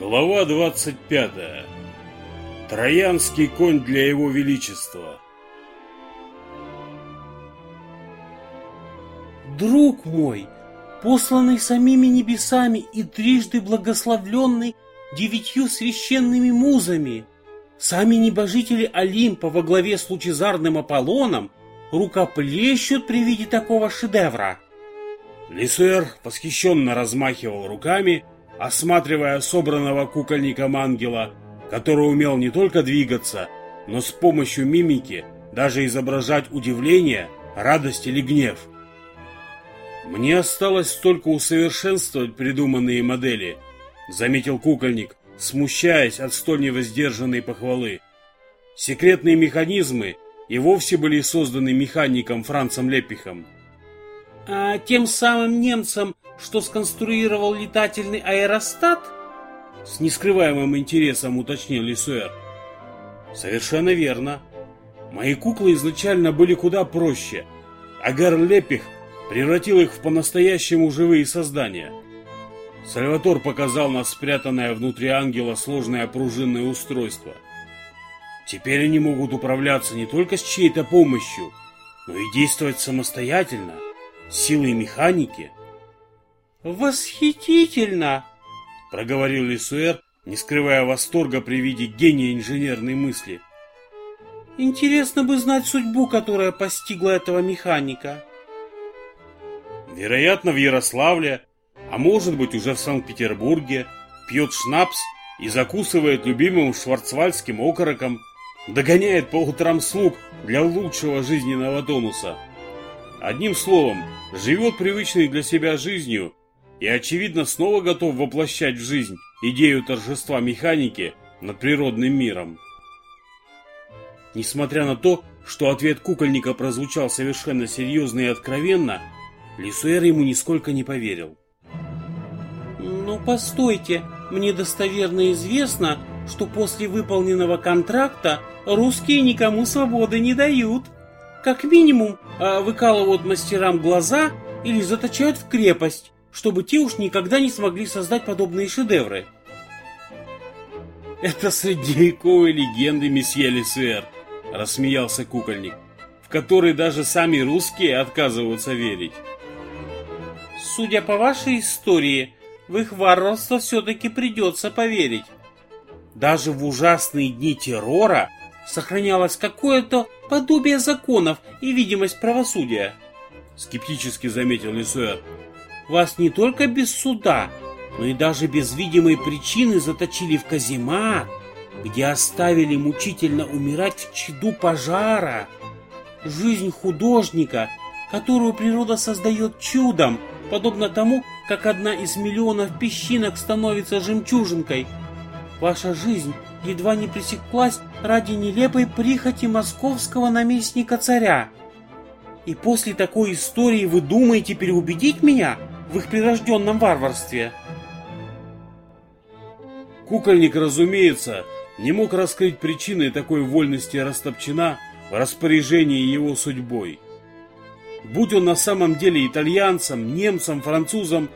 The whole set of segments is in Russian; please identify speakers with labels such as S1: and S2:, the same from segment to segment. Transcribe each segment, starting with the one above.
S1: Глава 25. Троянский конь для его величества.
S2: Друг мой, посланный самими небесами и трижды благословленный девятью священными музами, сами небожители Олимпа во главе с лучезарным Аполлоном рукоплещут при виде такого шедевра.
S1: Лисуэр восхищенно размахивал руками, осматривая собранного кукольником ангела, который умел не только двигаться, но с помощью мимики даже изображать удивление, радость или гнев. «Мне осталось только усовершенствовать придуманные модели», заметил кукольник, смущаясь от столь невоздержанной похвалы. Секретные механизмы и вовсе были созданы механиком Францем Лепихом.
S2: А тем самым немцам, что сконструировал летательный аэростат?
S1: С нескрываемым интересом уточнил Лисуэр. Совершенно верно. Мои куклы изначально были куда проще, а Гарн Лепих превратил их в по-настоящему живые создания. Сальватор показал нас спрятанное внутри ангела сложное пружинное устройство. Теперь они могут управляться не только с чьей-то помощью, но и действовать самостоятельно – силой механики.
S2: «Восхитительно!»
S1: — проговорил Лисуэр, не скрывая восторга при виде гения инженерной мысли.
S2: «Интересно бы знать судьбу, которая постигла этого механика».
S1: Вероятно, в Ярославле, а может быть уже в Санкт-Петербурге, пьет шнапс и закусывает любимым шварцвальдским окороком, догоняет по утрам слуг для лучшего жизненного тонуса. Одним словом, живет привычной для себя жизнью и, очевидно, снова готов воплощать в жизнь идею торжества механики над природным миром. Несмотря на то, что ответ кукольника прозвучал совершенно серьезно и откровенно, Лисуэр ему нисколько не поверил.
S2: «Ну, постойте, мне достоверно известно, что после выполненного контракта русские никому свободы не дают», как минимум, а, выкалывают мастерам глаза или заточают в крепость, чтобы те уж никогда не смогли создать подобные шедевры.
S1: «Это средневековые легенды, месье Лисуэр», — рассмеялся кукольник, в которые даже сами русские отказываются верить.
S2: «Судя по вашей истории, в их варварство все-таки придется поверить. Даже в ужасные дни террора сохранялось какое-то подобие законов и видимость правосудия.
S1: Скептически заметил Лисуэр.
S2: Вас не только без суда, но и даже без видимой причины заточили в каземат, где оставили мучительно умирать в чаду пожара. Жизнь художника, которую природа создает чудом, подобно тому, как одна из миллионов песчинок становится жемчужинкой. Ваша жизнь едва не пресеклась ради нелепой прихоти московского наместника царя. И после такой истории вы думаете переубедить меня в их прирожденном варварстве?
S1: Кукольник, разумеется, не мог раскрыть причины такой вольности Растопчина в распоряжении его судьбой. Будь он на самом деле итальянцем, немцем, французом,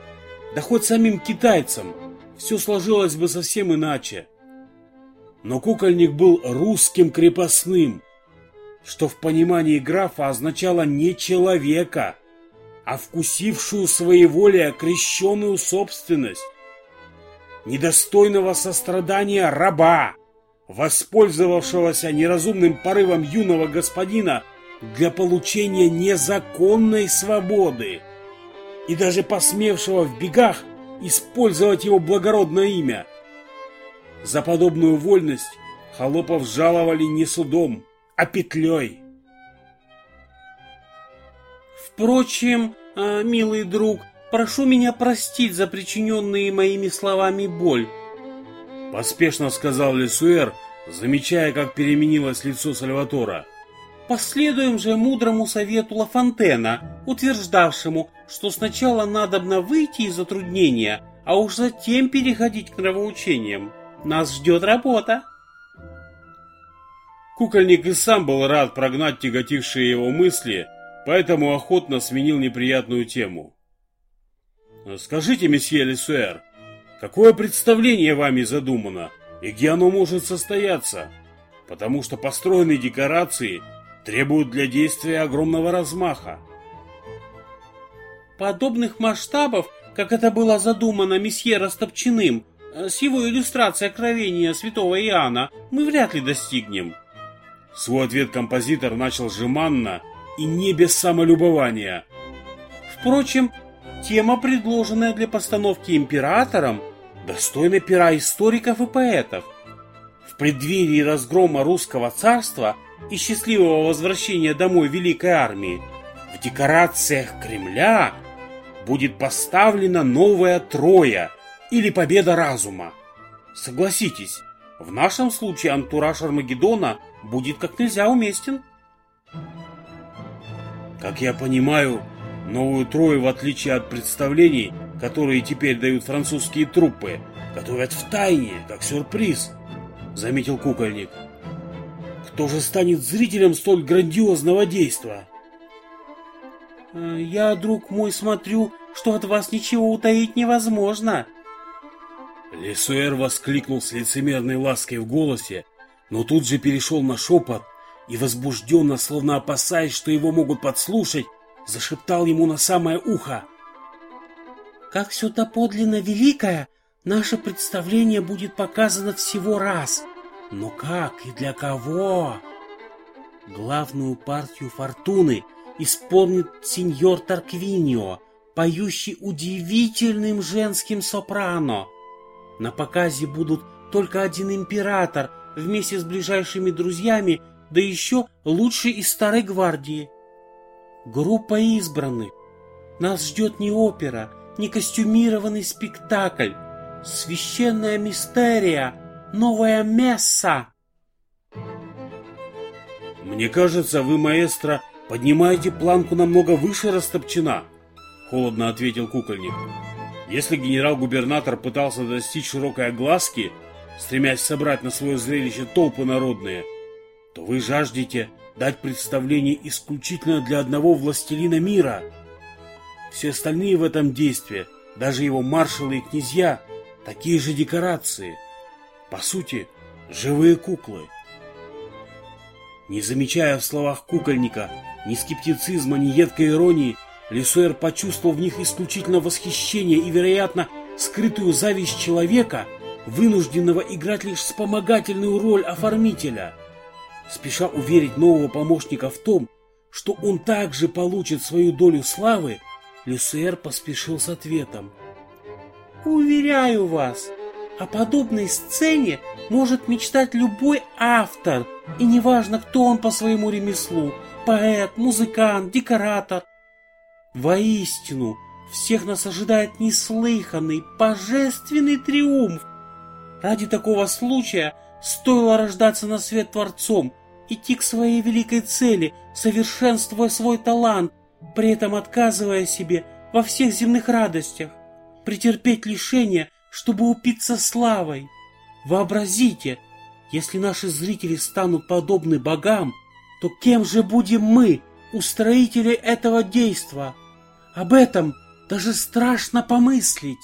S1: да хоть самим китайцем, все сложилось бы совсем иначе но кукольник был русским крепостным, что в понимании графа означало не человека, а вкусившую своеволие крещенную собственность, недостойного сострадания раба, воспользовавшегося неразумным порывом юного господина для получения незаконной свободы и даже посмевшего в бегах использовать его благородное имя – за подобную вольность холопов жаловали не судом, а петлей.
S2: Впрочем, а, милый друг, прошу меня простить за причиненные моими словами боль.
S1: Поспешно сказал Лесуэр, замечая, как переменилось лицо Сальватора.
S2: Последуем же мудрому совету Лафонтена, утверждавшему, что сначала надобно выйти из затруднения, а уж затем переходить к нравоучениям. Нас ждет работа.
S1: Кукольник и сам был рад прогнать тяготившие его мысли, поэтому охотно сменил неприятную тему. «Скажите, месье Лесуэр, какое представление вами задумано и где оно может состояться, потому что построенные декорации требуют для действия огромного размаха.
S2: Подобных масштабов, как это было задумано месье Растопчиным, э, с его иллюстрацией откровения святого Иоанна, мы вряд ли достигнем.
S1: Свой ответ композитор начал жеманно и не без самолюбования.
S2: Впрочем, тема, предложенная для постановки императором, достойна пера историков и поэтов. В преддверии разгрома русского царства и счастливого возвращения домой Великой Армии в декорациях Кремля будет поставлена новая Троя или Победа Разума. Согласитесь, в нашем случае антураж Армагеддона будет как нельзя уместен.
S1: Как я понимаю, новую Трою, в отличие от представлений, которые теперь дают французские труппы, готовят в тайне, как сюрприз, заметил кукольник. Кто же станет зрителем столь грандиозного действа?
S2: Э, я, друг мой, смотрю, что от вас ничего утаить невозможно.
S1: Лесуэр воскликнул с лицемерной лаской в голосе, но тут же перешел на шепот и возбужденно, словно опасаясь, что его могут подслушать, зашептал ему на самое ухо.
S2: «Как все доподлинно великое, наше представление будет показано всего раз. Но как и для кого?» Главную партию фортуны исполнит сеньор Тарквинио, поющий удивительным женским сопрано. На показе будут только один император вместе с ближайшими друзьями, да еще лучший из старой гвардии. Группа избранных. Нас ждет не опера, не костюмированный спектакль. Священная мистерия, новая месса.
S1: Мне кажется, вы, маэстро, поднимаете планку намного выше растопчена, холодно ответил кукольник. Если генерал-губернатор пытался достичь широкой огласки, стремясь собрать на свое зрелище толпы народные, то вы жаждете дать представление исключительно для одного властелина мира. Все остальные в этом действии, даже его маршалы и князья, такие же декорации. По сути, живые куклы. Не замечая в словах кукольника ни скептицизма, ни едкой иронии, Лисуэр почувствовал в них исключительно восхищение и, вероятно, скрытую зависть человека, вынужденного играть лишь вспомогательную роль оформителя. Спеша уверить нового помощника в том, что он также получит свою долю славы, Люсер поспешил с ответом.
S2: «Уверяю вас, о подобной сцене может мечтать любой автор, и неважно, кто он по своему ремеслу – поэт, музыкант, декоратор. Воистину, всех нас ожидает неслыханный, божественный триумф. Ради такого случая стоило рождаться на свет Творцом, идти к своей великой цели, совершенствуя свой талант, при этом отказывая себе во всех земных радостях, претерпеть лишения, чтобы упиться славой. Вообразите, если наши зрители станут подобны богам, то кем же будем мы, устроители этого действа? Об этом даже страшно помыслить.